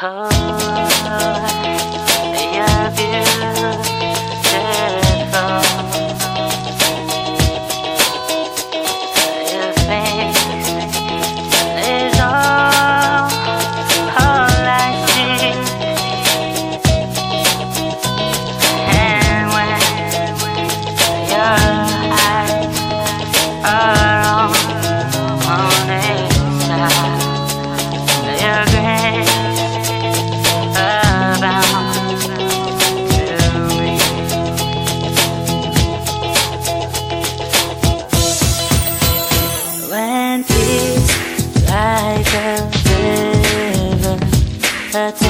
heart. Attended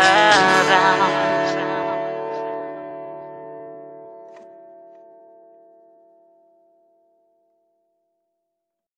around.